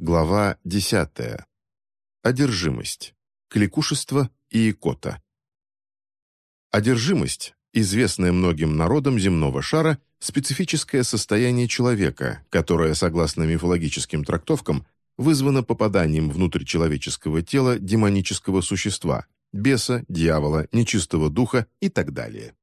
Глава 10. Одержимость. Кликушество и икота. Одержимость, известная многим народам земного шара, специфическое состояние человека, которое, согласно мифологическим трактовкам, вызвано попаданием внутрь человеческого тела демонического существа, беса, дьявола, нечистого духа и так далее.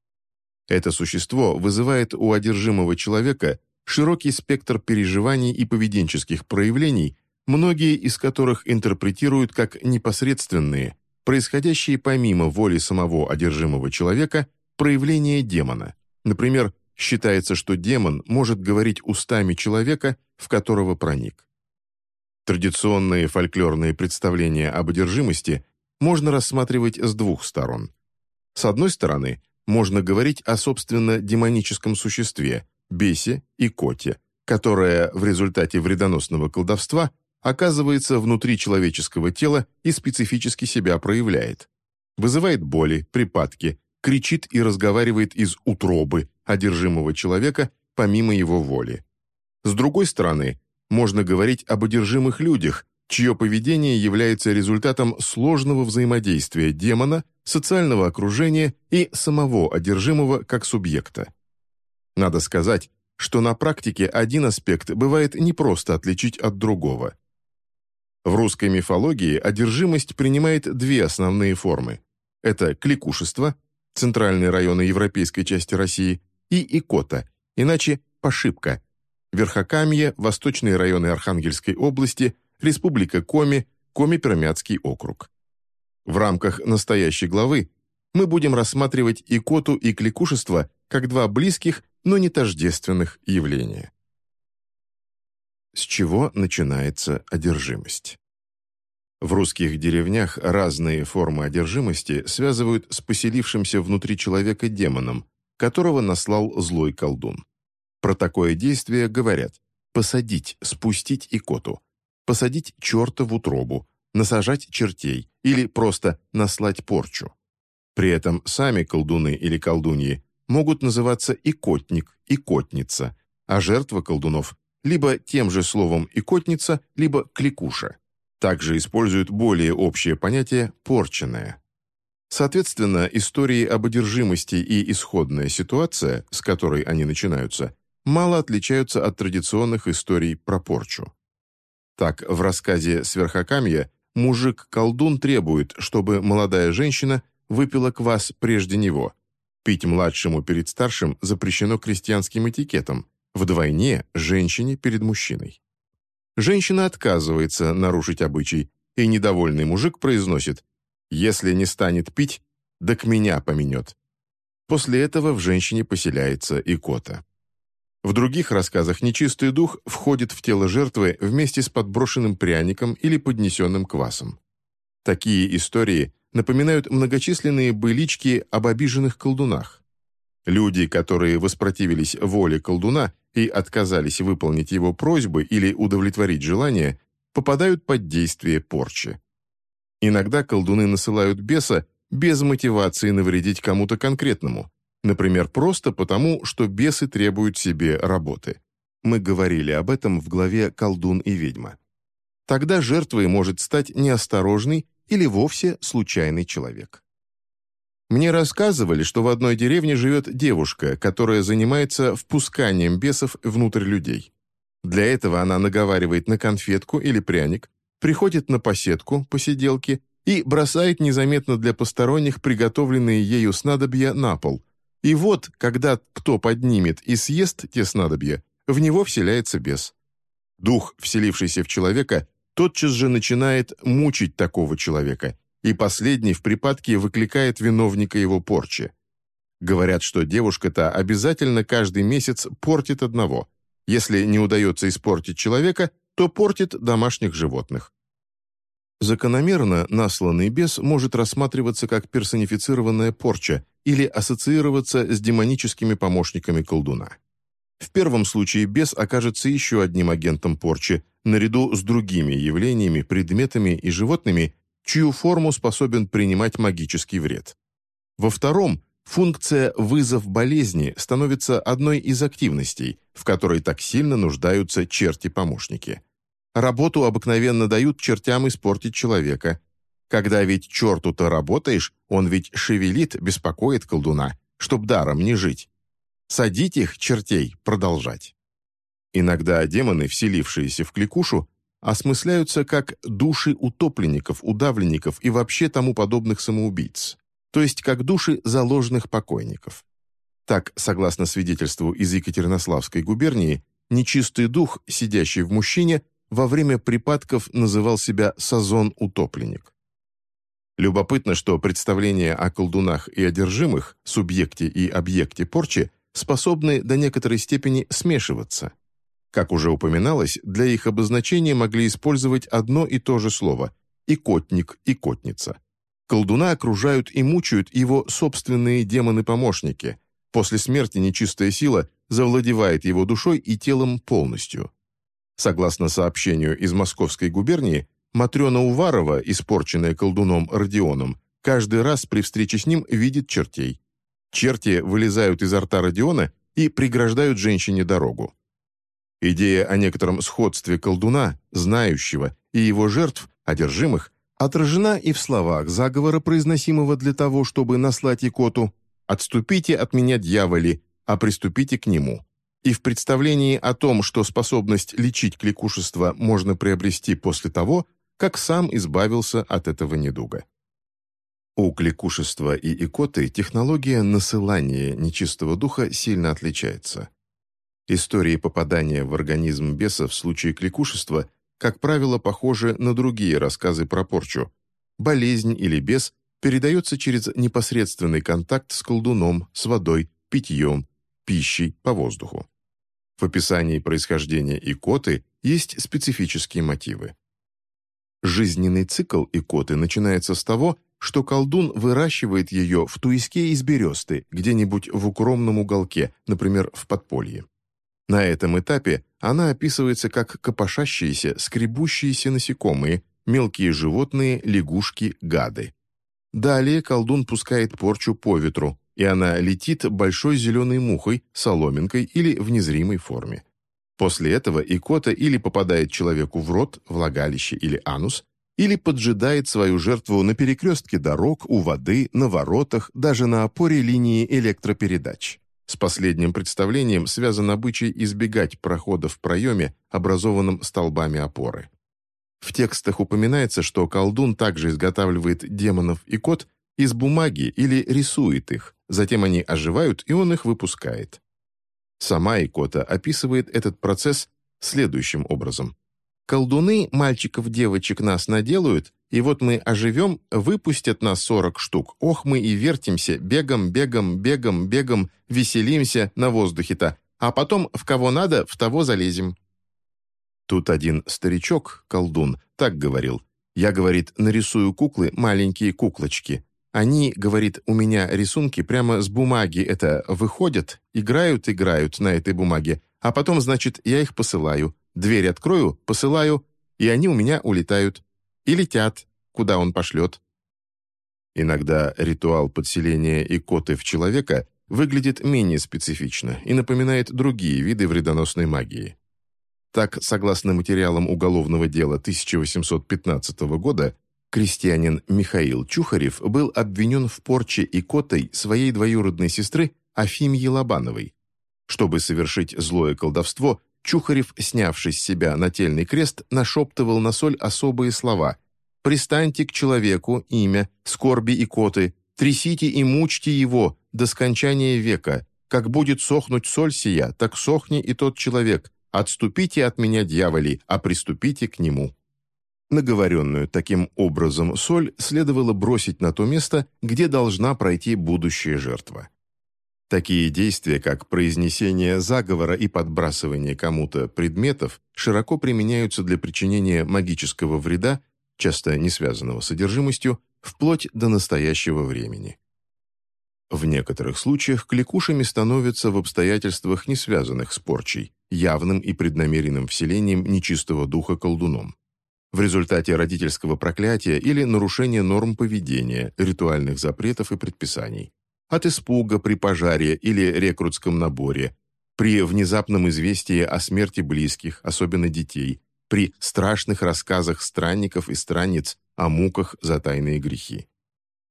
Это существо вызывает у одержимого человека широкий спектр переживаний и поведенческих проявлений, многие из которых интерпретируют как непосредственные, происходящие помимо воли самого одержимого человека, проявления демона. Например, считается, что демон может говорить устами человека, в которого проник. Традиционные фольклорные представления об одержимости можно рассматривать с двух сторон. С одной стороны, можно говорить о собственно демоническом существе, бесе и коте, которое в результате вредоносного колдовства оказывается внутри человеческого тела и специфически себя проявляет. Вызывает боли, припадки, кричит и разговаривает из утробы одержимого человека помимо его воли. С другой стороны, можно говорить об одержимых людях, чье поведение является результатом сложного взаимодействия демона, социального окружения и самого одержимого как субъекта. Надо сказать, что на практике один аспект бывает непросто отличить от другого – в русской мифологии одержимость принимает две основные формы. Это кликушество, центральные районы европейской части России, и икота, иначе пошибка, Верхокамье, восточные районы Архангельской области, Республика Коми, Коми-Пермяцкий округ. В рамках настоящей главы мы будем рассматривать икоту и кликушество как два близких, но не тождественных явления. С чего начинается одержимость? В русских деревнях разные формы одержимости связывают с поселившимся внутри человека демоном, которого наслал злой колдун. Про такое действие говорят «посадить, спустить икоту», «посадить черта в утробу», «насажать чертей» или просто «наслать порчу». При этом сами колдуны или колдуньи могут называться икотник, икотница, а жертва колдунов либо тем же словом «икотница», либо «кликуша». Также используют более общее понятие «порченное». Соответственно, истории об одержимости и исходная ситуация, с которой они начинаются, мало отличаются от традиционных историй про порчу. Так, в рассказе «Сверхокамья» мужик-колдун требует, чтобы молодая женщина выпила квас прежде него. Пить младшему перед старшим запрещено крестьянским этикетом, Вдвойне женщине перед мужчиной. Женщина отказывается нарушить обычай, и недовольный мужик произносит «Если не станет пить, да к меня поменет». После этого в женщине поселяется икота. В других рассказах нечистый дух входит в тело жертвы вместе с подброшенным пряником или поднесенным квасом. Такие истории напоминают многочисленные былички об обиженных колдунах. Люди, которые воспротивились воле колдуна и отказались выполнить его просьбы или удовлетворить желание, попадают под действие порчи. Иногда колдуны насылают беса без мотивации навредить кому-то конкретному, например, просто потому, что бесы требуют себе работы. Мы говорили об этом в главе «Колдун и ведьма». Тогда жертвой может стать неосторожный или вовсе случайный человек. Мне рассказывали, что в одной деревне живет девушка, которая занимается впусканием бесов внутрь людей. Для этого она наговаривает на конфетку или пряник, приходит на поседку, посиделки и бросает незаметно для посторонних приготовленные ею снадобья на пол. И вот, когда кто поднимет и съест те снадобья, в него вселяется бес. Дух, вселившийся в человека, тотчас же начинает мучить такого человека – и последний в припадке выкликает виновника его порчи. Говорят, что девушка-то обязательно каждый месяц портит одного. Если не удается испортить человека, то портит домашних животных. Закономерно насланный бес может рассматриваться как персонифицированная порча или ассоциироваться с демоническими помощниками колдуна. В первом случае бес окажется еще одним агентом порчи, наряду с другими явлениями, предметами и животными, чью форму способен принимать магический вред. Во втором функция «вызов болезни» становится одной из активностей, в которой так сильно нуждаются черти-помощники. Работу обыкновенно дают чертям испортить человека. Когда ведь черту-то работаешь, он ведь шевелит, беспокоит колдуна, чтоб даром не жить. Садить их, чертей, продолжать. Иногда демоны, вселившиеся в кликушу, осмысляются как души утопленников, удавленников и вообще тому подобных самоубийц, то есть как души заложенных покойников. Так, согласно свидетельству из Екатеринославской губернии, нечистый дух, сидящий в мужчине, во время припадков называл себя «сазон-утопленник». Любопытно, что представления о колдунах и одержимых, субъекте и объекте порчи, способны до некоторой степени смешиваться. Как уже упоминалось, для их обозначения могли использовать одно и то же слово – икотник, икотница. Колдуна окружают и мучают его собственные демоны-помощники. После смерти нечистая сила завладевает его душой и телом полностью. Согласно сообщению из Московской губернии, Матрена Уварова, испорченная колдуном Родионом, каждый раз при встрече с ним видит чертей. Черти вылезают изо рта Родиона и преграждают женщине дорогу. Идея о некотором сходстве колдуна, знающего, и его жертв, одержимых, отражена и в словах заговора, произносимого для того, чтобы наслать икоту «Отступите от меня, дьяволи, а приступите к нему» и в представлении о том, что способность лечить кликушество можно приобрести после того, как сам избавился от этого недуга. У кликушества и икоты технология насылания нечистого духа сильно отличается. Истории попадания в организм беса в случае кликушества, как правило, похожи на другие рассказы про порчу. Болезнь или бес передается через непосредственный контакт с колдуном, с водой, питьем, пищей по воздуху. В описании происхождения икоты есть специфические мотивы. Жизненный цикл икоты начинается с того, что колдун выращивает ее в туиске из бересты, где-нибудь в укромном уголке, например, в подполье. На этом этапе она описывается как копошащиеся, скребущиеся насекомые, мелкие животные, лягушки, гады. Далее колдун пускает порчу по ветру, и она летит большой зеленой мухой, соломинкой или в незримой форме. После этого икота или попадает человеку в рот, влагалище или анус, или поджидает свою жертву на перекрестке дорог, у воды, на воротах, даже на опоре линии электропередач. С последним представлением связан обычай избегать прохода в проеме, образованном столбами опоры. В текстах упоминается, что колдун также изготавливает демонов и кот из бумаги или рисует их, затем они оживают, и он их выпускает. Сама Икота описывает этот процесс следующим образом. «Колдуны мальчиков-девочек нас наделают, и вот мы оживем, выпустят нас сорок штук. Ох, мы и вертимся, бегом, бегом, бегом, бегом, веселимся на воздухе-то, а потом в кого надо, в того залезем». Тут один старичок, колдун, так говорил. «Я, — говорит, — нарисую куклы, маленькие куклочки. Они, говорит, у меня рисунки прямо с бумаги это выходят, играют, играют на этой бумаге, а потом, значит, я их посылаю. Дверь открою, посылаю, и они у меня улетают. И летят, куда он пошлет. Иногда ритуал подселения икоты в человека выглядит менее специфично и напоминает другие виды вредоносной магии. Так, согласно материалам уголовного дела 1815 года, Крестьянин Михаил Чухарев был обвинен в порче икотой своей двоюродной сестры Афимьи Лобановой. Чтобы совершить злое колдовство, Чухарев, снявшись с себя нательный крест, нашептывал на соль особые слова «Пристаньте к человеку имя, скорби икоты, трясите и мучьте его до скончания века. Как будет сохнуть соль сия, так сохни и тот человек. Отступите от меня, дьяволи, а приступите к нему». Наговоренную таким образом соль следовало бросить на то место, где должна пройти будущая жертва. Такие действия, как произнесение заговора и подбрасывание кому-то предметов, широко применяются для причинения магического вреда, часто не связанного с содержимостью, вплоть до настоящего времени. В некоторых случаях кликушами становятся в обстоятельствах, не связанных с порчей, явным и преднамеренным вселением нечистого духа колдуном в результате родительского проклятия или нарушения норм поведения, ритуальных запретов и предписаний, от испуга при пожаре или рекрутском наборе, при внезапном известии о смерти близких, особенно детей, при страшных рассказах странников и странниц о муках за тайные грехи.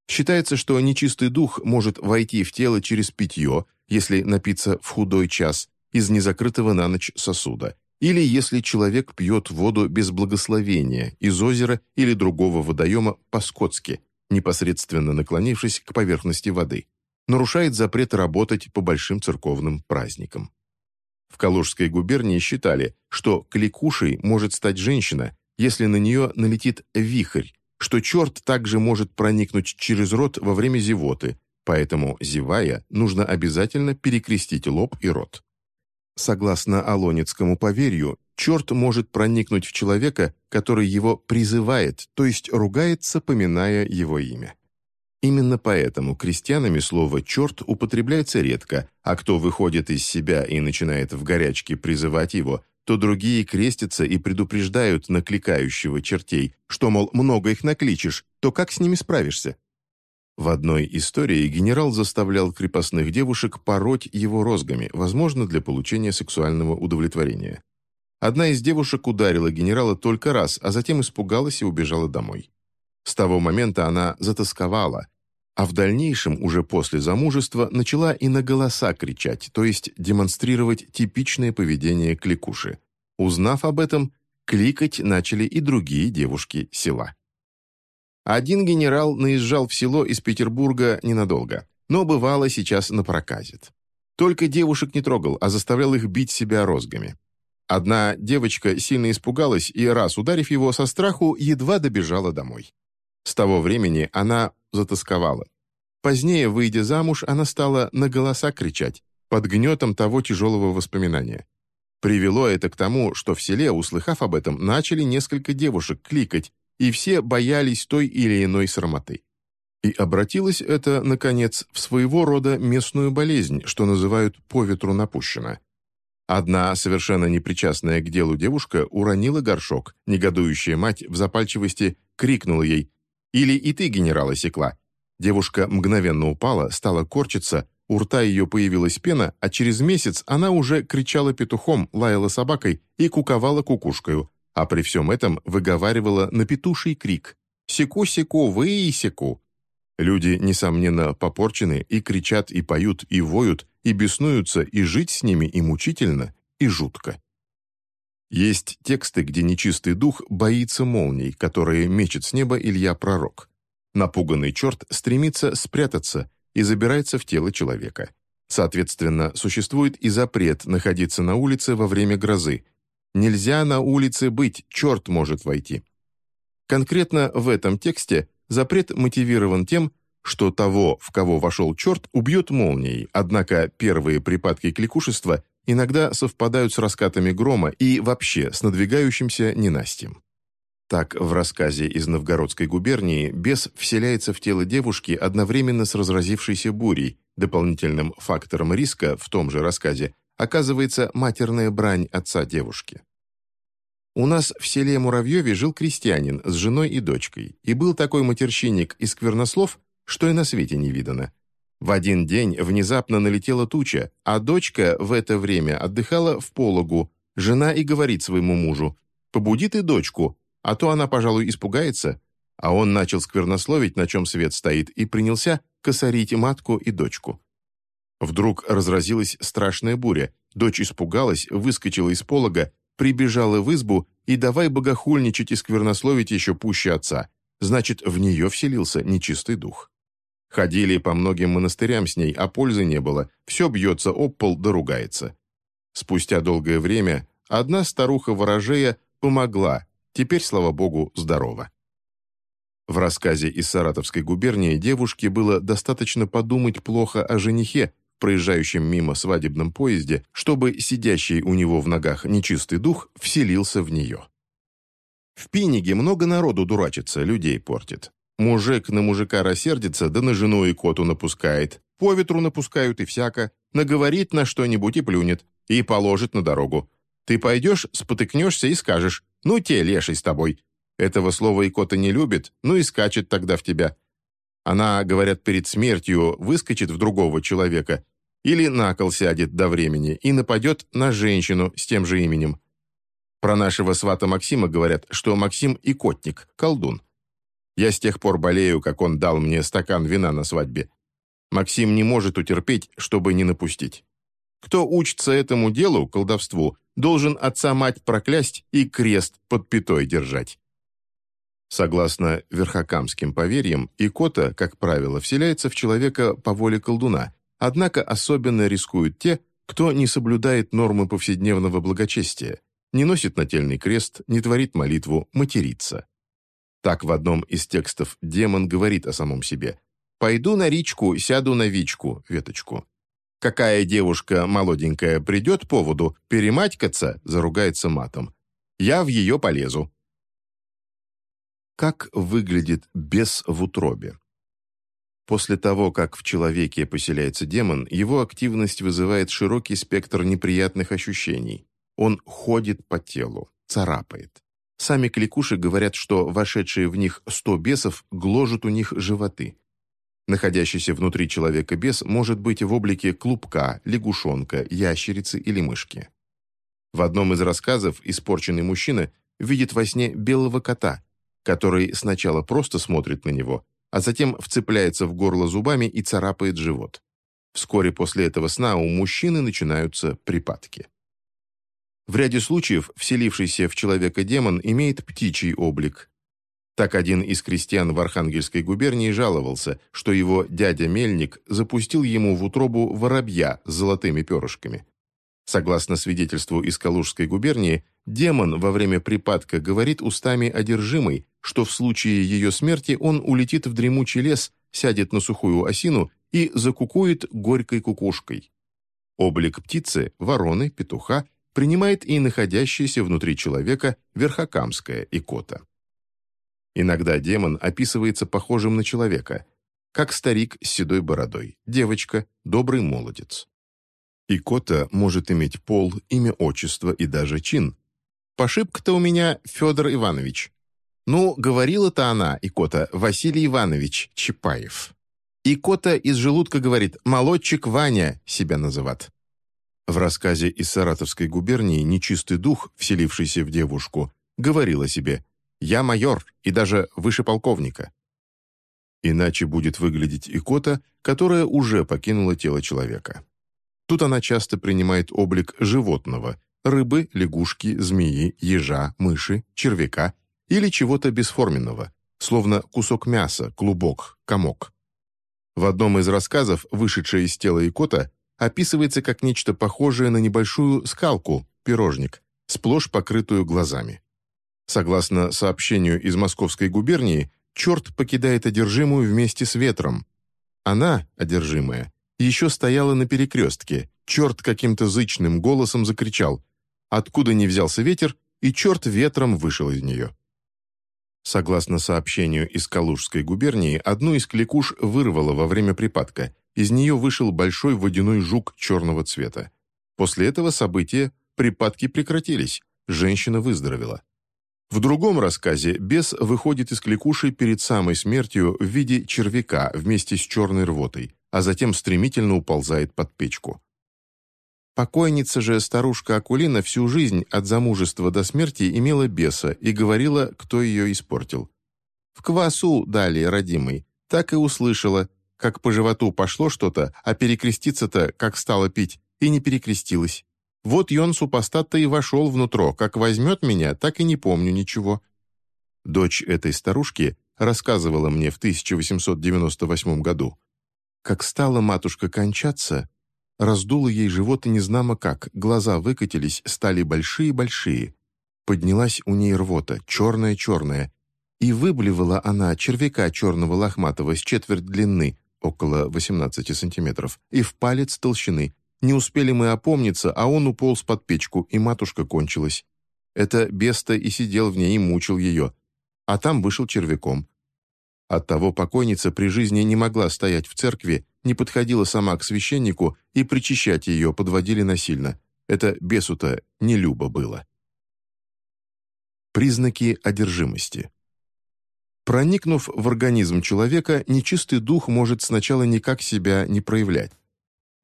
Считается, что нечистый дух может войти в тело через питье, если напиться в худой час, из незакрытого на ночь сосуда, или если человек пьет воду без благословения из озера или другого водоема по-скотски, непосредственно наклонившись к поверхности воды, нарушает запрет работать по большим церковным праздникам. В Калужской губернии считали, что кликушей может стать женщина, если на нее налетит вихрь, что черт также может проникнуть через рот во время зевоты, поэтому, зевая, нужно обязательно перекрестить лоб и рот. Согласно Алонецкому поверью, черт может проникнуть в человека, который его призывает, то есть ругается, поминая его имя. Именно поэтому крестьянами слово «черт» употребляется редко, а кто выходит из себя и начинает в горячке призывать его, то другие крестятся и предупреждают накликающего чертей, что, мол, много их накличешь, то как с ними справишься? В одной истории генерал заставлял крепостных девушек пороть его розгами, возможно, для получения сексуального удовлетворения. Одна из девушек ударила генерала только раз, а затем испугалась и убежала домой. С того момента она затасковала, а в дальнейшем, уже после замужества, начала и на голоса кричать, то есть демонстрировать типичное поведение кликуши. Узнав об этом, кликать начали и другие девушки села. Один генерал наезжал в село из Петербурга ненадолго, но бывало сейчас напроказит. Только девушек не трогал, а заставлял их бить себя розгами. Одна девочка сильно испугалась и, раз ударив его со страху, едва добежала домой. С того времени она затасковала. Позднее, выйдя замуж, она стала на голоса кричать, под гнетом того тяжелого воспоминания. Привело это к тому, что в селе, услыхав об этом, начали несколько девушек кликать, и все боялись той или иной срамоты. И обратилось это, наконец, в своего рода местную болезнь, что называют «по ветру напущено». Одна, совершенно непричастная к делу девушка, уронила горшок. Негодующая мать в запальчивости крикнула ей или и ты, генерал, осекла?» Девушка мгновенно упала, стала корчиться, у рта ее появилась пена, а через месяц она уже кричала петухом, лаяла собакой и куковала кукушкою, а при всем этом выговаривала на петуший крик «Секу-секу, вы секу!». Люди, несомненно, попорчены и кричат, и поют, и воют, и беснуются, и жить с ними и мучительно, и жутко. Есть тексты, где нечистый дух боится молний, которые мечет с неба Илья Пророк. Напуганный черт стремится спрятаться и забирается в тело человека. Соответственно, существует и запрет находиться на улице во время грозы. Нельзя на улице быть, черт может войти. Конкретно в этом тексте запрет мотивирован тем, что того, в кого вошел черт, убьет молнией, однако первые припадки кликушества иногда совпадают с раскатами грома и вообще с надвигающимся ненастьем. Так, в рассказе из Новгородской губернии бес вселяется в тело девушки одновременно с разразившейся бурей. Дополнительным фактором риска в том же рассказе оказывается матерная брань отца девушки. У нас в селе Муравьеве жил крестьянин с женой и дочкой, и был такой матерщинник и сквернослов, что и на свете не видано – в один день внезапно налетела туча, а дочка в это время отдыхала в пологу. Жена и говорит своему мужу, «Побуди ты дочку, а то она, пожалуй, испугается». А он начал сквернословить, на чем свет стоит, и принялся косорить матку и дочку. Вдруг разразилась страшная буря. Дочь испугалась, выскочила из полога, прибежала в избу и давай богохульничать и сквернословить еще пуще отца. Значит, в нее вселился нечистый дух. Ходили по многим монастырям с ней, а пользы не было. Все бьется об пол да. Спустя долгое время одна старуха-ворожея помогла. Теперь, слава богу, здорова. В рассказе из Саратовской губернии девушке было достаточно подумать плохо о женихе, проезжающем мимо свадебном поезде, чтобы сидящий у него в ногах нечистый дух вселился в нее. В Пиниге много народу дурачится, людей портит. Мужик на мужика рассердится, да на жену и коту напускает. По ветру напускают и всяко. Наговорит на что-нибудь и плюнет. И положит на дорогу. Ты пойдешь, спотыкнешься и скажешь «Ну те, леший с тобой». Этого слова и кота не любит, ну и скачет тогда в тебя. Она, говорят, перед смертью выскочит в другого человека или на кол сядет до времени и нападет на женщину с тем же именем. Про нашего свата Максима говорят, что Максим и котник, колдун. Я с тех пор болею, как он дал мне стакан вина на свадьбе. Максим не может утерпеть, чтобы не напустить. Кто учится этому делу, колдовству, должен отца-мать проклясть и крест под пятой держать. Согласно верхокамским поверьям, икота, как правило, вселяется в человека по воле колдуна, однако особенно рискуют те, кто не соблюдает нормы повседневного благочестия, не носит нательный крест, не творит молитву, матерится. Так в одном из текстов демон говорит о самом себе «Пойду на речку, сяду на вичку, веточку». Какая девушка молоденькая придет по воду, перематькаться, заругается матом. Я в ее полезу. Как выглядит бес в утробе? После того, как в человеке поселяется демон, его активность вызывает широкий спектр неприятных ощущений. Он ходит по телу, царапает. Сами кликуши говорят, что вошедшие в них сто бесов гложут у них животы. Находящийся внутри человека бес может быть в облике клубка, лягушонка, ящерицы или мышки. В одном из рассказов испорченный мужчина видит во сне белого кота, который сначала просто смотрит на него, а затем вцепляется в горло зубами и царапает живот. Вскоре после этого сна у мужчины начинаются припадки. В ряде случаев вселившийся в человека демон имеет птичий облик. Так один из крестьян в Архангельской губернии жаловался, что его дядя-мельник запустил ему в утробу воробья с золотыми перышками. Согласно свидетельству из Калужской губернии, демон во время припадка говорит устами одержимой, что в случае ее смерти он улетит в дремучий лес, сядет на сухую осину и закукует горькой кукушкой. Облик птицы, вороны, петуха принимает и находящаяся внутри человека верхокамская икота. Иногда демон описывается похожим на человека, как старик с седой бородой, девочка, добрый молодец. Икота может иметь пол, имя, отчество и даже чин. Пошибка-то у меня Федор Иванович. Ну, говорила-то она, Икота, Василий Иванович Чапаев. Икота из желудка говорит «молодчик Ваня» себя называет. В рассказе из Саратовской губернии нечистый дух, вселившийся в девушку, говорил о себе «Я майор и даже выше полковника». Иначе будет выглядеть икота, которая уже покинула тело человека. Тут она часто принимает облик животного – рыбы, лягушки, змеи, ежа, мыши, червяка или чего-то бесформенного, словно кусок мяса, клубок, комок. В одном из рассказов, вышедшая из тела икота, описывается как нечто похожее на небольшую скалку, пирожник, сплошь покрытую глазами. Согласно сообщению из Московской губернии, черт покидает одержимую вместе с ветром. Она, одержимая, еще стояла на перекрестке. Черт каким-то зычным голосом закричал. Откуда не взялся ветер, и черт ветром вышел из нее. Согласно сообщению из Калужской губернии, одну из кликуш вырвало во время припадка, из нее вышел большой водяной жук черного цвета. После этого события припадки прекратились, женщина выздоровела. В другом рассказе бес выходит из кликуши перед самой смертью в виде червяка вместе с черной рвотой, а затем стремительно уползает под печку. Покойница же старушка Акулина всю жизнь от замужества до смерти имела беса и говорила, кто ее испортил. В квасу дали, родимый, так и услышала, как по животу пошло что-то, а перекреститься-то, как стало пить, и не перекрестилась. Вот Йон супостат-то и вошел внутрь, как возьмет меня, так и не помню ничего. Дочь этой старушки рассказывала мне в 1898 году. Как стала матушка кончаться, раздуло ей живот и незнамо как, глаза выкатились, стали большие-большие. Поднялась у ней рвота, черная-черная, и выблевала она червяка черного лохматого с четверть длины, около 18 сантиметров, и в палец толщины. Не успели мы опомниться, а он уполз под печку, и матушка кончилась. Это беста и сидел в ней и мучил ее. А там вышел червяком. Оттого покойница при жизни не могла стоять в церкви, не подходила сама к священнику, и причащать ее подводили насильно. Это бесу-то не любо было. Признаки одержимости. Проникнув в организм человека, нечистый дух может сначала никак себя не проявлять.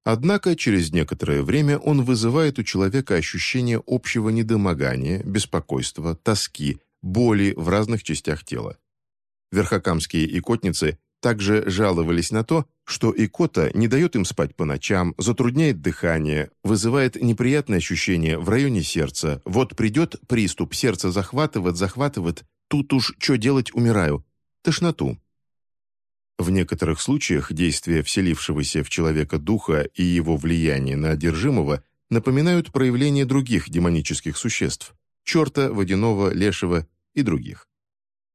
Однако через некоторое время он вызывает у человека ощущение общего недомогания, беспокойства, тоски, боли в разных частях тела. Верхокамские икотницы также жаловались на то, что икота не дает им спать по ночам, затрудняет дыхание, вызывает неприятные ощущения в районе сердца. Вот придет приступ, сердце захватывает, захватывает, тут уж что делать, умираю. Тошноту. В некоторых случаях действия вселившегося в человека духа и его влияние на одержимого напоминают проявление других демонических существ – черта, водяного, лешего и других.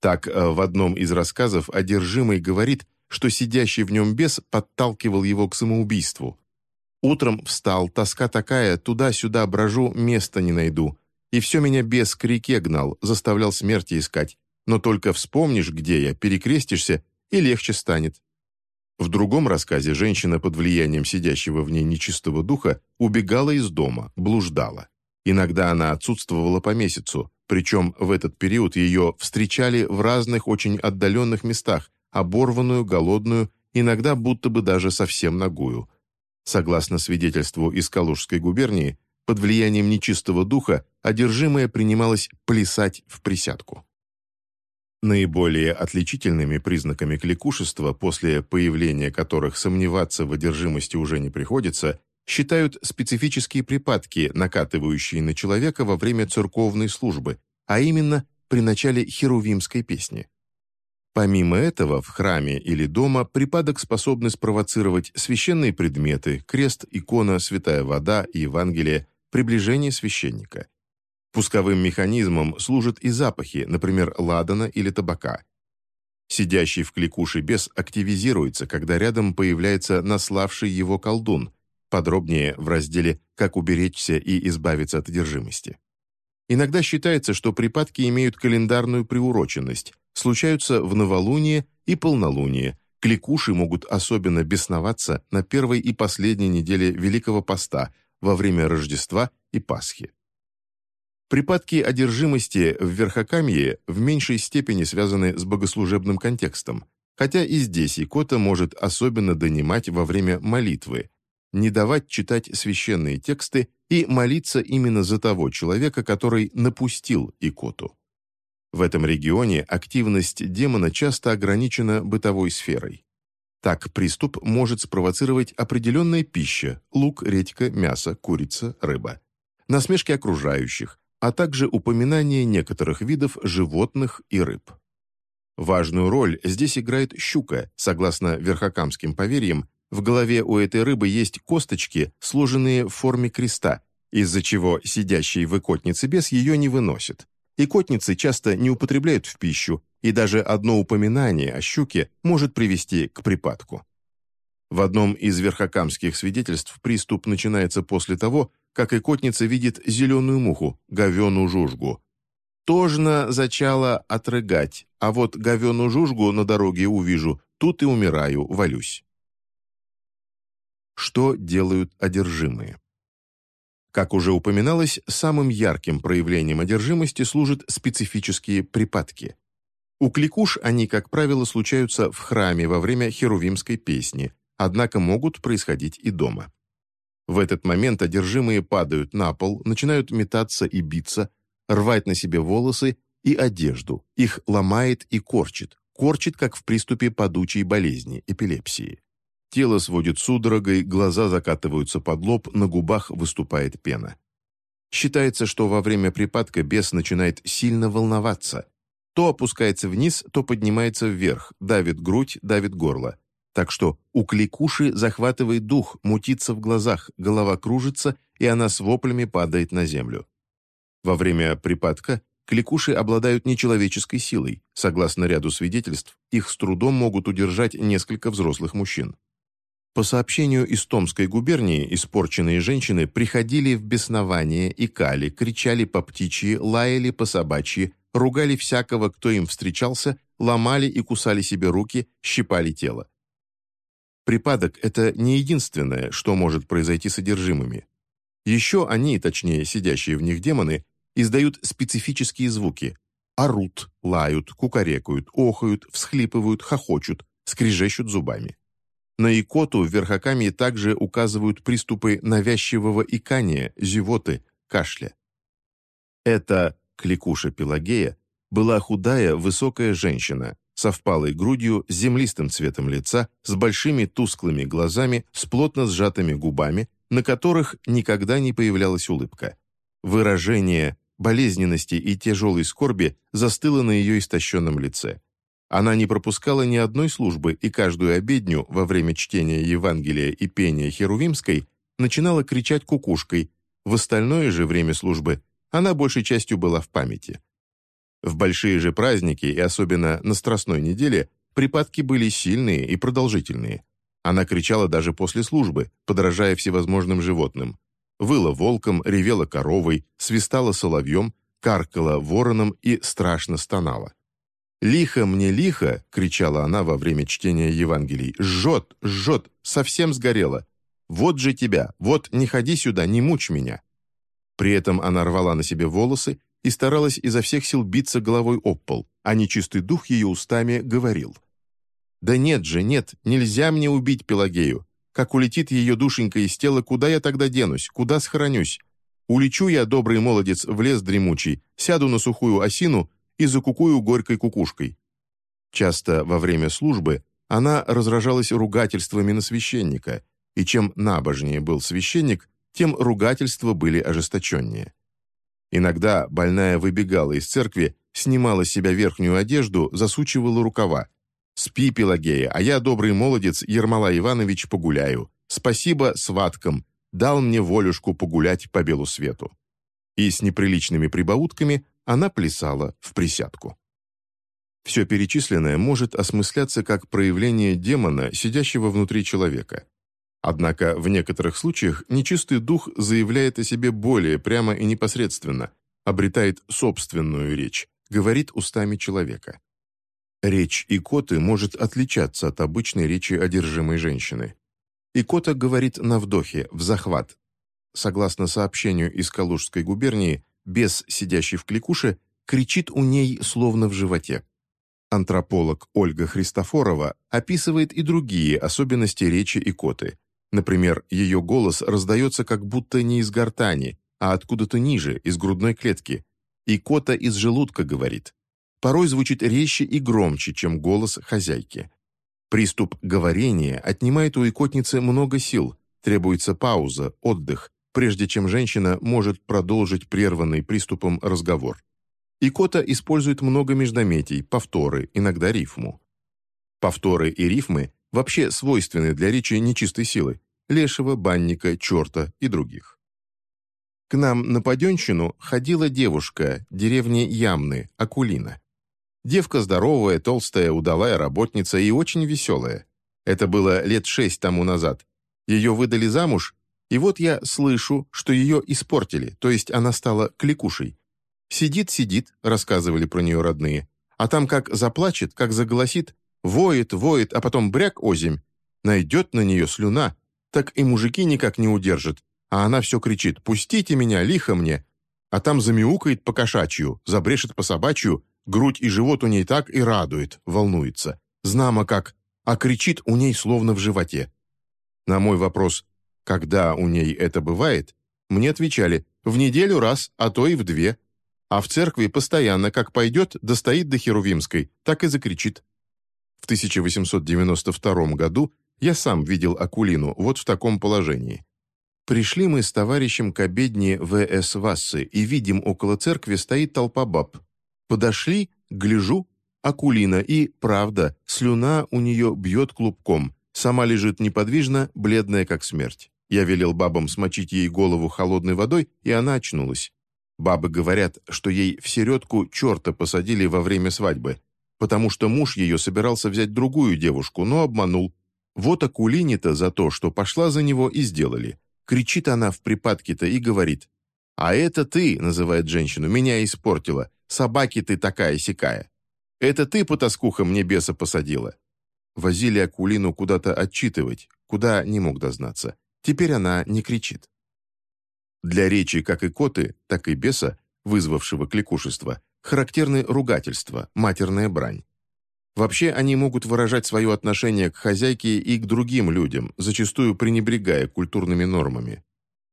Так, э, в одном из рассказов одержимый говорит, что сидящий в нем бес подталкивал его к самоубийству. «Утром встал, тоска такая, туда-сюда брожу, места не найду. И все меня бес к реке гнал, заставлял смерти искать. Но только вспомнишь, где я, перекрестишься, и легче станет». В другом рассказе женщина под влиянием сидящего в ней нечистого духа убегала из дома, блуждала. Иногда она отсутствовала по месяцу, причем в этот период ее встречали в разных очень отдаленных местах, оборванную, голодную, иногда будто бы даже совсем нагую. Согласно свидетельству из Калужской губернии, под влиянием нечистого духа одержимая принималась плясать в присядку. Наиболее отличительными признаками кликушества, после появления которых сомневаться в одержимости уже не приходится, считают специфические припадки, накатывающие на человека во время церковной службы, а именно при начале херувимской песни. Помимо этого, в храме или дома припадок способны спровоцировать священные предметы, крест, икона, святая вода Евангелие, приближение священника. Пусковым механизмом служат и запахи, например, ладана или табака. Сидящий в кликуше бес активизируется, когда рядом появляется наславший его колдун, Подробнее в разделе «Как уберечься и избавиться от одержимости». Иногда считается, что припадки имеют календарную приуроченность, случаются в новолуние и полнолуние, кликуши могут особенно бесноваться на первой и последней неделе Великого Поста, во время Рождества и Пасхи. Припадки одержимости в Верхокамье в меньшей степени связаны с богослужебным контекстом, хотя и здесь икота может особенно донимать во время молитвы, не давать читать священные тексты и молиться именно за того человека, который напустил икоту. В этом регионе активность демона часто ограничена бытовой сферой. Так приступ может спровоцировать определенная пища – лук, редька, мясо, курица, рыба. Насмешки окружающих, а также упоминание некоторых видов животных и рыб. Важную роль здесь играет щука, согласно верхокамским поверьям, в голове у этой рыбы есть косточки, сложенные в форме креста, из-за чего сидящий в икотнице бес ее не выносит. Икотницы часто не употребляют в пищу, и даже одно упоминание о щуке может привести к припадку. В одном из верхокамских свидетельств приступ начинается после того, как икотница видит зеленую муху, говену жужгу. Тожно зачала отрыгать, а вот говену жужгу на дороге увижу, тут и умираю, валюсь. Что делают одержимые? Как уже упоминалось, самым ярким проявлением одержимости служат специфические припадки. У кликуш они, как правило, случаются в храме во время херувимской песни, однако могут происходить и дома. В этот момент одержимые падают на пол, начинают метаться и биться, рвать на себе волосы и одежду, их ломает и корчит, корчит, как в приступе падучей болезни, эпилепсии. Тело сводит судорогой, глаза закатываются под лоб, на губах выступает пена. Считается, что во время припадка бес начинает сильно волноваться. То опускается вниз, то поднимается вверх, давит грудь, давит горло. Так что у кликуши захватывает дух, мутится в глазах, голова кружится, и она с воплями падает на землю. Во время припадка кликуши обладают нечеловеческой силой. Согласно ряду свидетельств, их с трудом могут удержать несколько взрослых мужчин. По сообщению из Томской губернии, испорченные женщины приходили в беснование, икали, кричали по птичьи, лаяли по собачьи, ругали всякого, кто им встречался, ломали и кусали себе руки, щипали тело. Припадок – это не единственное, что может произойти с одержимыми. Еще они, точнее, сидящие в них демоны, издают специфические звуки. Орут, лают, кукарекают, охают, всхлипывают, хохочут, скрежещут зубами. На икоту в верхокамии также указывают приступы навязчивого икания, зевоты, кашля. Это кликуша Пелагея была худая, высокая женщина, со впалой грудью, землистым цветом лица, с большими тусклыми глазами, с плотно сжатыми губами, на которых никогда не появлялась улыбка. Выражение болезненности и тяжелой скорби застыло на ее истощенном лице. Она не пропускала ни одной службы и каждую обедню во время чтения Евангелия и пения Херувимской начинала кричать кукушкой, в остальное же время службы она большей частью была в памяти. В большие же праздники, и особенно на Страстной неделе, припадки были сильные и продолжительные. Она кричала даже после службы, подражая всевозможным животным. Выла волком, ревела коровой, свистала соловьем, каркала вороном и страшно стонала. «Лихо мне лихо!» — кричала она во время чтения Евангелий. «Жжет, жжет, совсем сгорела! Вот же тебя! Вот не ходи сюда, не мучь меня!» При этом она рвала на себе волосы и старалась изо всех сил биться головой об пол, а нечистый дух ее устами говорил. «Да нет же, нет, нельзя мне убить Пелагею. Как улетит ее душенька из тела, куда я тогда денусь, куда схоронюсь? Улечу я, добрый молодец, в лес дремучий, сяду на сухую осину и закукую горькой кукушкой». Часто во время службы она разражалась ругательствами на священника, и чем набожнее был священник, тем ругательства были ожесточеннее. Иногда больная выбегала из церкви, снимала с себя верхнюю одежду, засучивала рукава. «Спи, Пелагея, а я, добрый молодец, Ермола Иванович, погуляю. Спасибо сваткам, дал мне волюшку погулять по белу свету». И с неприличными прибаутками она плясала в присядку. Все перечисленное может осмысляться как проявление демона, сидящего внутри человека. Однако в некоторых случаях нечистый дух заявляет о себе более прямо и непосредственно, обретает собственную речь, говорит устами человека. Речь икоты может отличаться от обычной речи одержимой женщины. Икота говорит на вдохе, в захват. Согласно сообщению из Калужской губернии, бес, сидящий в кликуше, кричит у ней словно в животе. Антрополог Ольга Христофорова описывает и другие особенности речи икоты – Например, ее голос раздается как будто не из гортани, а откуда-то ниже, из грудной клетки. И кота из желудка говорит. Порой звучит резче и громче, чем голос хозяйки. Приступ говорения отнимает у икотницы много сил, требуется пауза, отдых, прежде чем женщина может продолжить прерванный приступом разговор. Икота использует много междометий, повторы, иногда рифму. Повторы и рифмы вообще свойственны для речи нечистой силы, лешего, банника, черта и других. К нам на Паденщину ходила девушка, деревни Ямны, Акулина. Девка здоровая, толстая, удалая работница и очень веселая. Это было лет шесть тому назад. Ее выдали замуж, и вот я слышу, что ее испортили, то есть она стала кликушей. Сидит-сидит, рассказывали про нее родные, а там как заплачет, как заголосит, воет, воет, а потом бряк озимь, найдет на нее слюна, так и мужики никак не удержат, а она все кричит «Пустите меня, лихо мне!» А там замяукает по кошачью, забрешет по собачью, грудь и живот у ней так и радует, волнуется. Знамо как, а кричит у ней словно в животе. На мой вопрос «Когда у ней это бывает?» мне отвечали «В неделю раз, а то и в две». А в церкви постоянно, как пойдет, достоит до Херувимской, так и закричит. В 1892 году я сам видел Акулину вот в таком положении. Пришли мы с товарищем к обедне В.С. Вассы и видим, около церкви стоит толпа баб. Подошли, гляжу, Акулина, и, правда, слюна у нее бьет клубком, сама лежит неподвижно, бледная как смерть. Я велел бабам смочить ей голову холодной водой, и она очнулась. Бабы говорят, что ей в середку черта посадили во время свадьбы, потому что муж ее собирался взять другую девушку, но обманул, вот Акулине-то за то, что пошла за него и сделали. Кричит она в припадке-то и говорит. «А это ты, — называет женщину, — меня испортила. Собаки ты такая-сякая. Это ты, потаскуха, мне беса посадила». Возили Акулину куда-то отчитывать, куда не мог дознаться. Теперь она не кричит. Для речи как и коты, так и беса, вызвавшего кликушество, характерны ругательства, матерная брань. Вообще, они могут выражать свое отношение к хозяйке и к другим людям, зачастую пренебрегая культурными нормами.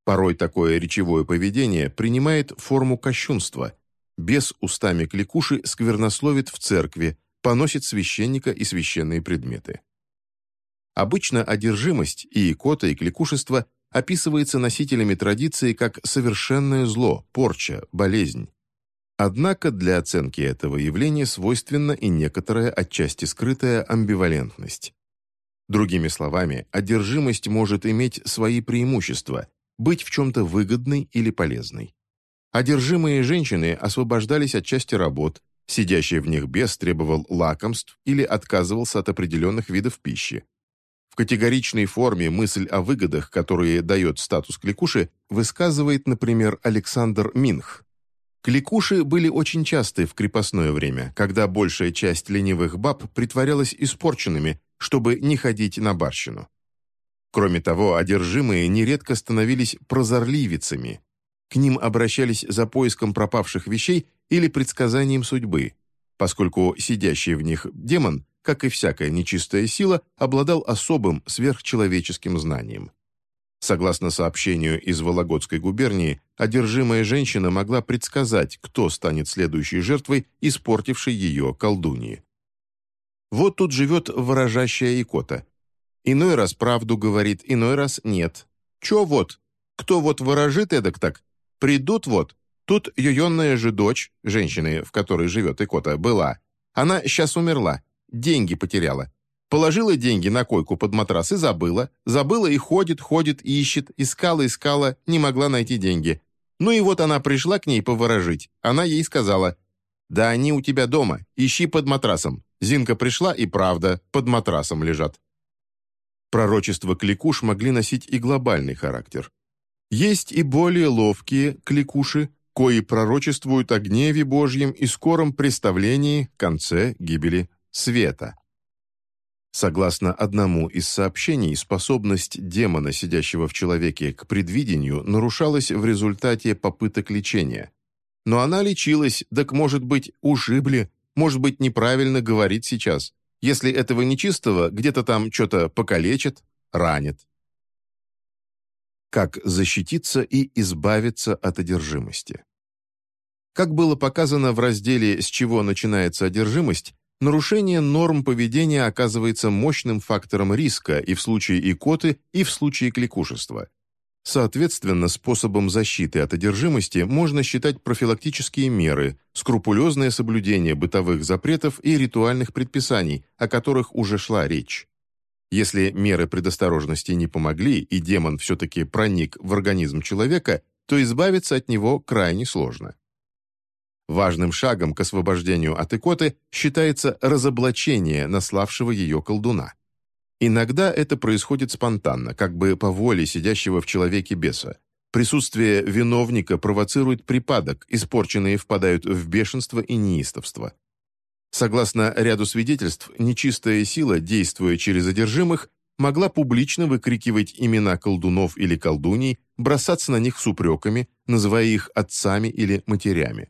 Порой такое речевое поведение принимает форму кощунства. Бес устами кликуши сквернословит в церкви, поносит священника и священные предметы. Обычно одержимость и икота, и кликушество описывается носителями традиции как совершенное зло, порча, болезнь. Однако для оценки этого явления свойственна и некоторая отчасти скрытая амбивалентность. Другими словами, одержимость может иметь свои преимущества, быть в чем-то выгодной или полезной. Одержимые женщины освобождались от части работ, сидящий в них бес требовал лакомств или отказывался от определенных видов пищи. В категоричной форме мысль о выгодах, которые дает статус кликуши, высказывает, например, Александр Минх. Кликуши были очень часты в крепостное время, когда большая часть ленивых баб притворялась испорченными, чтобы не ходить на барщину. Кроме того, одержимые нередко становились прозорливицами. К ним обращались за поиском пропавших вещей или предсказанием судьбы, поскольку сидящий в них демон, как и всякая нечистая сила, обладал особым сверхчеловеческим знанием. Согласно сообщению из Вологодской губернии, одержимая женщина могла предсказать, кто станет следующей жертвой, испортившей ее колдуньи. Вот тут живет выражащая икота. Иной раз правду говорит, иной раз нет. Чё вот? Кто вот выражит эдак так? Придут вот. Тут юённая же дочь, женщины, в которой живет икота, была. Она сейчас умерла, деньги потеряла. Положила деньги на койку под матрас и забыла. Забыла и ходит, ходит, ищет. Искала, искала, не могла найти деньги. Ну и вот она пришла к ней поворожить. Она ей сказала, «Да они у тебя дома, ищи под матрасом». Зинка пришла и правда, под матрасом лежат. Пророчества кликуш могли носить и глобальный характер. Есть и более ловкие кликуши, кои пророчествуют о гневе Божьем и скором представлении, конце гибели света. Согласно одному из сообщений, способность демона, сидящего в человеке, к предвидению нарушалась в результате попыток лечения. Но она лечилась, так, может быть, ушибли, может быть, неправильно говорит сейчас. Если этого нечистого, где-то там что-то покалечит, ранит. Как защититься и избавиться от одержимости? Как было показано в разделе «С чего начинается одержимость», нарушение норм поведения оказывается мощным фактором риска и в случае икоты, и в случае кликушества. Соответственно, способом защиты от одержимости можно считать профилактические меры, скрупулезное соблюдение бытовых запретов и ритуальных предписаний, о которых уже шла речь. Если меры предосторожности не помогли и демон все-таки проник в организм человека, то избавиться от него крайне сложно. Важным шагом к освобождению от икоты считается разоблачение наславшего ее колдуна. Иногда это происходит спонтанно, как бы по воле сидящего в человеке беса. Присутствие виновника провоцирует припадок, испорченные впадают в бешенство и неистовство. Согласно ряду свидетельств, нечистая сила, действуя через одержимых, могла публично выкрикивать имена колдунов или колдуней, бросаться на них с упреками, называя их отцами или матерями.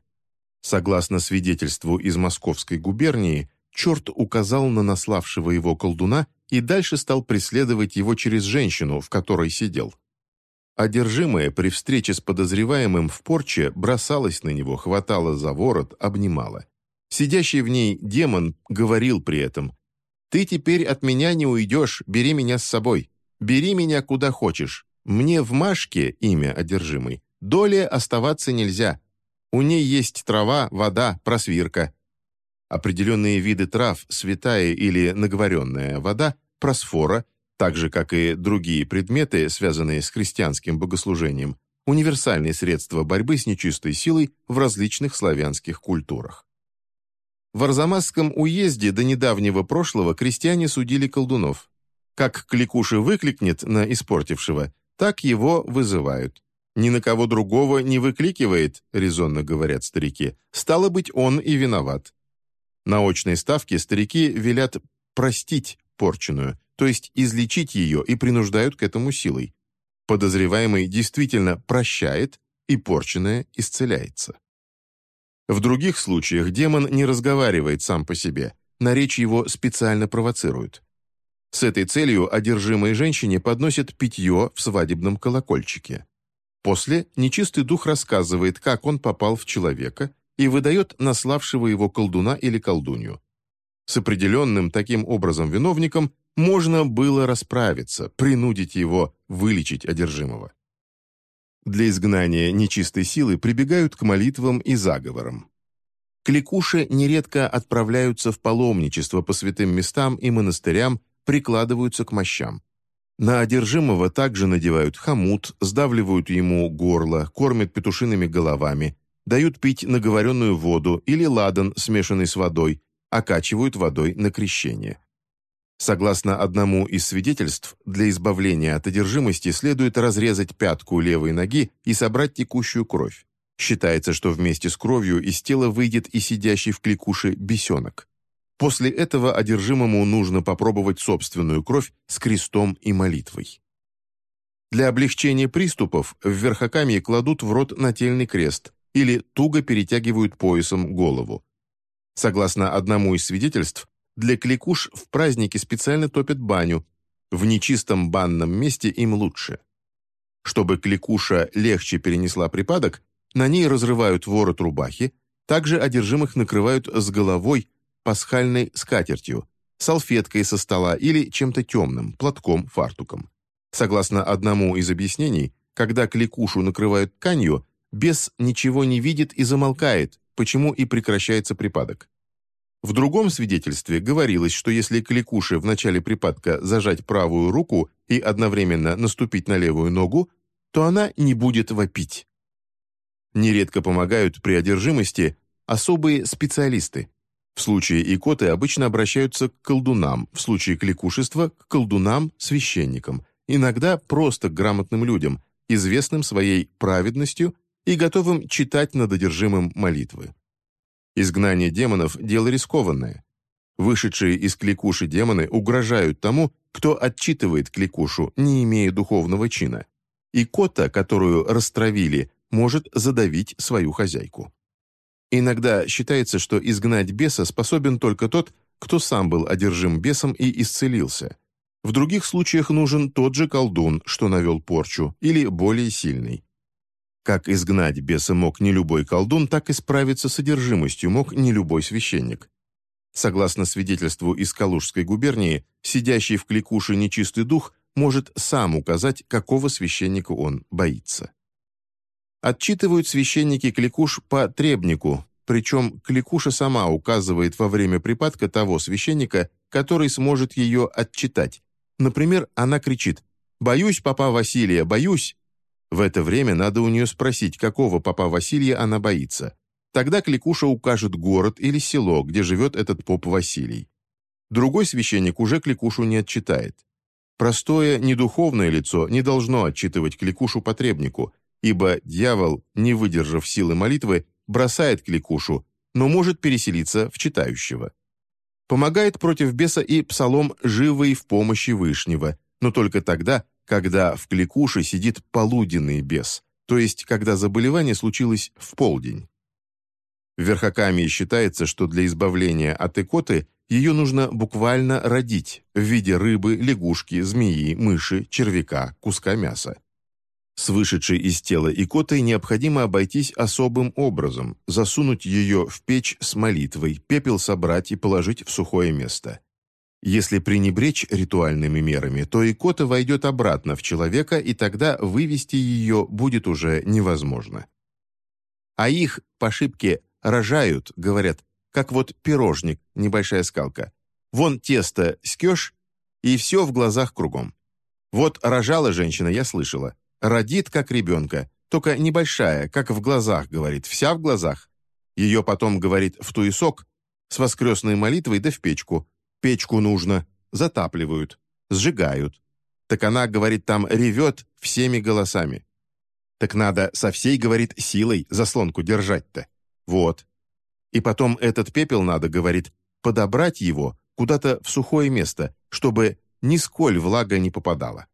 Согласно свидетельству из Московской губернии, черт указал на наславшего его колдуна и дальше стал преследовать его через женщину, в которой сидел. Одержимая при встрече с подозреваемым в порче бросалась на него, хватала за ворот, обнимала. Сидящий в ней демон говорил при этом, «Ты теперь от меня не уйдешь, бери меня с собой, бери меня куда хочешь. Мне в Машке, имя одержимой, доле оставаться нельзя, у ней есть трава, вода, просвирка. Определенные виды трав, святая или наговоренная вода, просфора, так же, как и другие предметы, связанные с христианским богослужением, универсальные средства борьбы с нечистой силой в различных славянских культурах. В Арзамасском уезде до недавнего прошлого крестьяне судили колдунов. Как кликуша выкликнет на испортившего, так его вызывают. Ни на кого другого не выкликивает, резонно говорят старики. Стало быть, он и виноват. На очной ставке старики велят простить порченую, то есть излечить ее и принуждают к этому силой. Подозреваемый действительно прощает, и порченная исцеляется. В других случаях демон не разговаривает сам по себе, наречь его специально провоцируют. С этой целью одержимой женщине подносят питье в свадебном колокольчике. После нечистый дух рассказывает, как он попал в человека и выдает наславшего его колдуна или колдунью. С определенным таким образом виновником можно было расправиться, принудить его вылечить одержимого. Для изгнания нечистой силы прибегают к молитвам и заговорам. Кликуши нередко отправляются в паломничество по святым местам и монастырям, прикладываются к мощам. На одержимого также надевают хомут, сдавливают ему горло, кормят петушиными головами, дают пить наговоренную воду или ладан, смешанный с водой, окачивают водой на крещение. Согласно одному из свидетельств, для избавления от одержимости следует разрезать пятку левой ноги и собрать текущую кровь. Считается, что вместе с кровью из тела выйдет и сидящий в кликуше бесенок. После этого одержимому нужно попробовать собственную кровь с крестом и молитвой. Для облегчения приступов в верхокамье кладут в рот нательный крест или туго перетягивают поясом голову. Согласно одному из свидетельств, для кликуш в празднике специально топят баню. В нечистом банном месте им лучше. Чтобы кликуша легче перенесла припадок, на ней разрывают ворот рубахи, также одержимых накрывают с головой пасхальной скатертью, салфеткой со стола или чем-то темным, платком, фартуком. Согласно одному из объяснений, когда кликушу накрывают тканью, бес ничего не видит и замолкает, почему и прекращается припадок. В другом свидетельстве говорилось, что если кликуше в начале припадка зажать правую руку и одновременно наступить на левую ногу, то она не будет вопить. Нередко помогают при одержимости особые специалисты. В случае икоты обычно обращаются к колдунам, в случае кликушества – к колдунам-священникам, иногда просто к грамотным людям, известным своей праведностью и готовым читать над одержимым молитвы. Изгнание демонов – дело рискованное. Вышедшие из кликуши демоны угрожают тому, кто отчитывает кликушу, не имея духовного чина. И кота, которую растравили, может задавить свою хозяйку. Иногда считается, что изгнать беса способен только тот, кто сам был одержим бесом и исцелился. В других случаях нужен тот же колдун, что навел порчу, или более сильный. Как изгнать беса мог не любой колдун, так и справиться с содержимостью мог не любой священник. Согласно свидетельству из Калужской губернии, сидящий в кликуше нечистый дух может сам указать, какого священника он боится. Отчитывают священники кликуш по требнику, причем кликуша сама указывает во время припадка того священника, который сможет ее отчитать. Например, она кричит «Боюсь, папа Василия, боюсь!» В это время надо у нее спросить, какого папа Василия она боится. Тогда Кликуша укажет город или село, где живет этот поп Василий. Другой священник уже Кликушу не отчитает. Простое, недуховное лицо не должно отчитывать Кликушу потребнику, ибо дьявол, не выдержав силы молитвы, бросает Кликушу, но может переселиться в читающего. Помогает против беса и псалом «Живый в помощи Вышнего», но только тогда, когда в кликуше сидит полуденный бес, то есть когда заболевание случилось в полдень. В Верхокамии считается, что для избавления от икоты ее нужно буквально родить в виде рыбы, лягушки, змеи, мыши, червяка, куска мяса. С вышедшей из тела икотой необходимо обойтись особым образом, засунуть ее в печь с молитвой, пепел собрать и положить в сухое место. Если пренебречь ритуальными мерами, то икота войдет обратно в человека, и тогда вывести ее будет уже невозможно. А их, по ошибке, рожают, говорят, как вот пирожник, небольшая скалка. Вон тесто скешь, и все в глазах кругом. Вот рожала женщина, я слышала. Родит, как ребенка, только небольшая, как в глазах, говорит, вся в глазах. Ее потом, говорит, в туесок, с воскресной молитвой да в печку, Печку нужно. Затапливают. Сжигают. Так она, говорит, там ревет всеми голосами. Так надо со всей, говорит, силой заслонку держать-то. Вот. И потом этот пепел надо, говорит, подобрать его куда-то в сухое место, чтобы нисколь влага не попадала.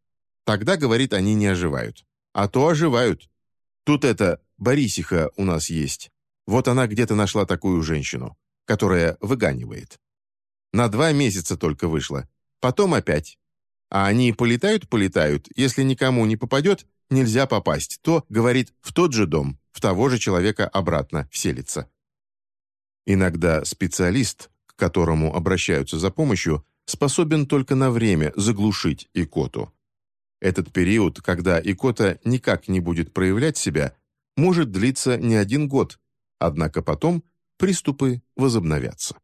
Тогда, говорит, они не оживают. А то оживают. Тут это Борисиха у нас есть. Вот она где-то нашла такую женщину, которая выганивает. На два месяца только вышло. Потом опять. А они полетают-полетают, если никому не попадет, нельзя попасть, то, говорит, в тот же дом, в того же человека обратно вселится. Иногда специалист, к которому обращаются за помощью, способен только на время заглушить икоту. Этот период, когда икота никак не будет проявлять себя, может длиться не один год, однако потом приступы возобновятся.